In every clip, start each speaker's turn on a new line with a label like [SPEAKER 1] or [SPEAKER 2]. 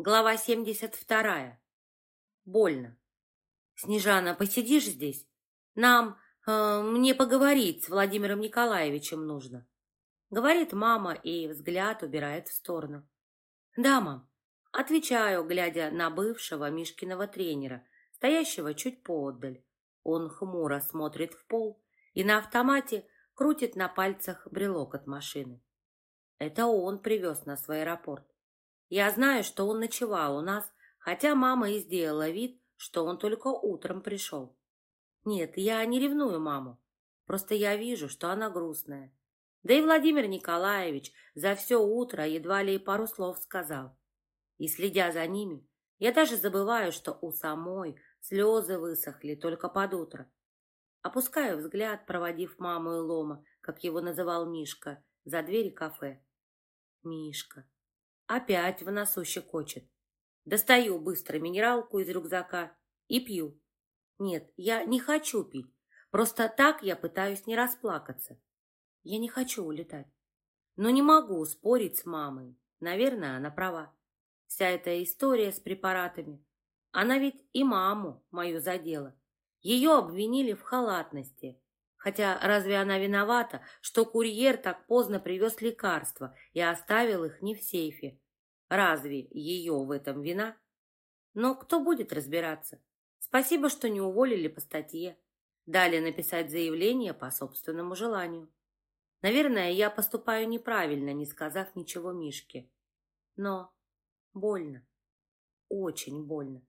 [SPEAKER 1] Глава 72. Больно. Снежана, посидишь здесь? Нам, э, мне поговорить с Владимиром Николаевичем нужно. Говорит мама и взгляд убирает в сторону. Да, мам. Отвечаю, глядя на бывшего Мишкиного тренера, стоящего чуть поотдаль. Он хмуро смотрит в пол и на автомате крутит на пальцах брелок от машины. Это он привез нас в аэропорт. Я знаю, что он ночевал у нас, хотя мама и сделала вид, что он только утром пришел. Нет, я не ревную маму. Просто я вижу, что она грустная. Да и Владимир Николаевич за все утро едва ли пару слов сказал. И следя за ними, я даже забываю, что у самой слезы высохли только под утро. Опускаю взгляд, проводив маму и Лома, как его называл Мишка, за двери кафе. Мишка. Опять в носу щекочет. Достаю быстро минералку из рюкзака и пью. Нет, я не хочу пить. Просто так я пытаюсь не расплакаться. Я не хочу улетать. Но не могу спорить с мамой. Наверное, она права. Вся эта история с препаратами. Она ведь и маму мою задела. Ее обвинили в халатности. Хотя разве она виновата, что курьер так поздно привез лекарства и оставил их не в сейфе? Разве ее в этом вина? Но кто будет разбираться? Спасибо, что не уволили по статье. Дали написать заявление по собственному желанию. Наверное, я поступаю неправильно, не сказав ничего Мишке. Но больно. Очень больно.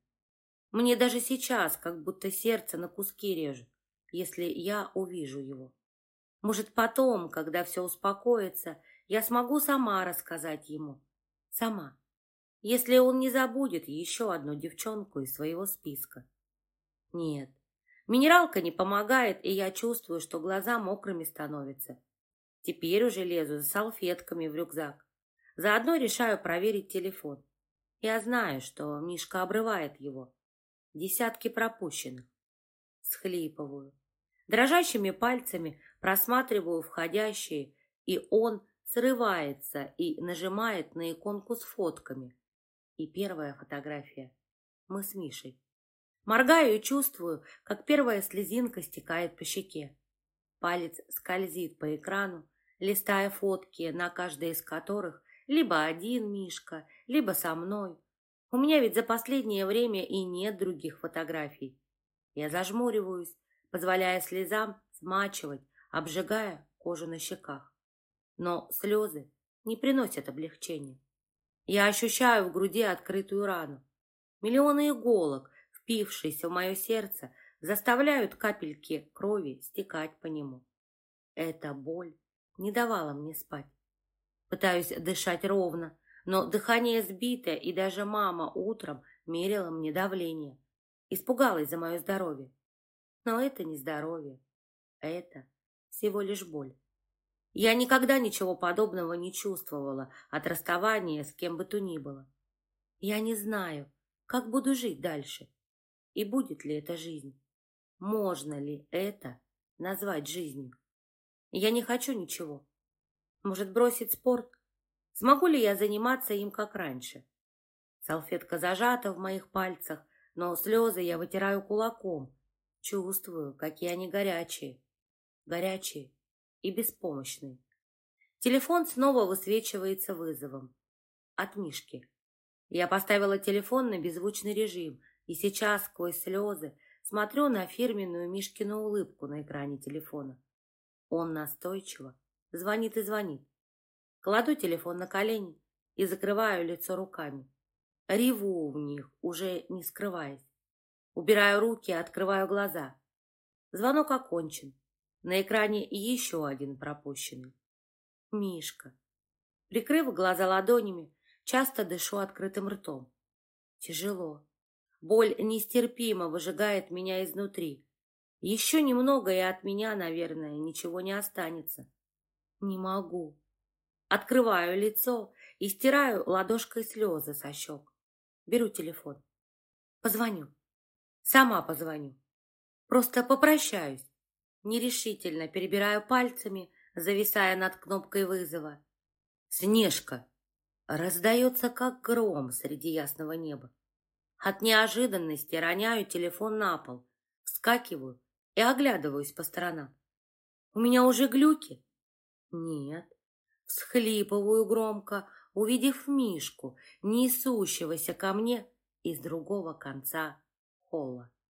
[SPEAKER 1] Мне даже сейчас как будто сердце на куски режет если я увижу его. Может, потом, когда все успокоится, я смогу сама рассказать ему. Сама. Если он не забудет еще одну девчонку из своего списка. Нет, минералка не помогает, и я чувствую, что глаза мокрыми становятся. Теперь уже лезу за салфетками в рюкзак. Заодно решаю проверить телефон. Я знаю, что Мишка обрывает его. Десятки пропущенных. Схлипываю. Дрожащими пальцами просматриваю входящие, и он срывается и нажимает на иконку с фотками. И первая фотография. Мы с Мишей. Моргаю и чувствую, как первая слезинка стекает по щеке. Палец скользит по экрану, листая фотки, на каждой из которых либо один Мишка, либо со мной. У меня ведь за последнее время и нет других фотографий. Я зажмуриваюсь, позволяя слезам смачивать, обжигая кожу на щеках. Но слезы не приносят облегчения. Я ощущаю в груди открытую рану. Миллионы иголок, впившиеся в мое сердце, заставляют капельки крови стекать по нему. Эта боль не давала мне спать. Пытаюсь дышать ровно, но дыхание сбито, и даже мама утром мерила мне давление. Испугалась за мое здоровье. Но это не здоровье. Это всего лишь боль. Я никогда ничего подобного не чувствовала от расставания с кем бы то ни было. Я не знаю, как буду жить дальше. И будет ли это жизнь? Можно ли это назвать жизнью? Я не хочу ничего. Может, бросить спорт? Смогу ли я заниматься им, как раньше? Салфетка зажата в моих пальцах, но слезы я вытираю кулаком, Чувствую, какие они горячие. Горячие и беспомощные. Телефон снова высвечивается вызовом. От Мишки. Я поставила телефон на беззвучный режим, и сейчас, сквозь слезы, смотрю на фирменную Мишкину улыбку на экране телефона. Он настойчиво звонит и звонит. Кладу телефон на колени и закрываю лицо руками. Реву в них, уже не скрываясь. Убираю руки, открываю глаза. Звонок окончен. На экране еще один пропущенный. Мишка. Прикрыв глаза ладонями, часто дышу открытым ртом. Тяжело. Боль нестерпимо выжигает меня изнутри. Еще немного, и от меня, наверное, ничего не останется. Не могу. Открываю лицо и стираю ладошкой слезы со щек. Беру телефон. Позвоню. Сама позвоню. Просто попрощаюсь. Нерешительно перебираю пальцами, зависая над кнопкой вызова. «Снежка!» Раздается, как гром среди ясного неба. От неожиданности роняю телефон на пол, вскакиваю и оглядываюсь по сторонам. У меня уже глюки? Нет. Всхлипываю громко, увидев Мишку, несущегося ко мне из другого конца холла.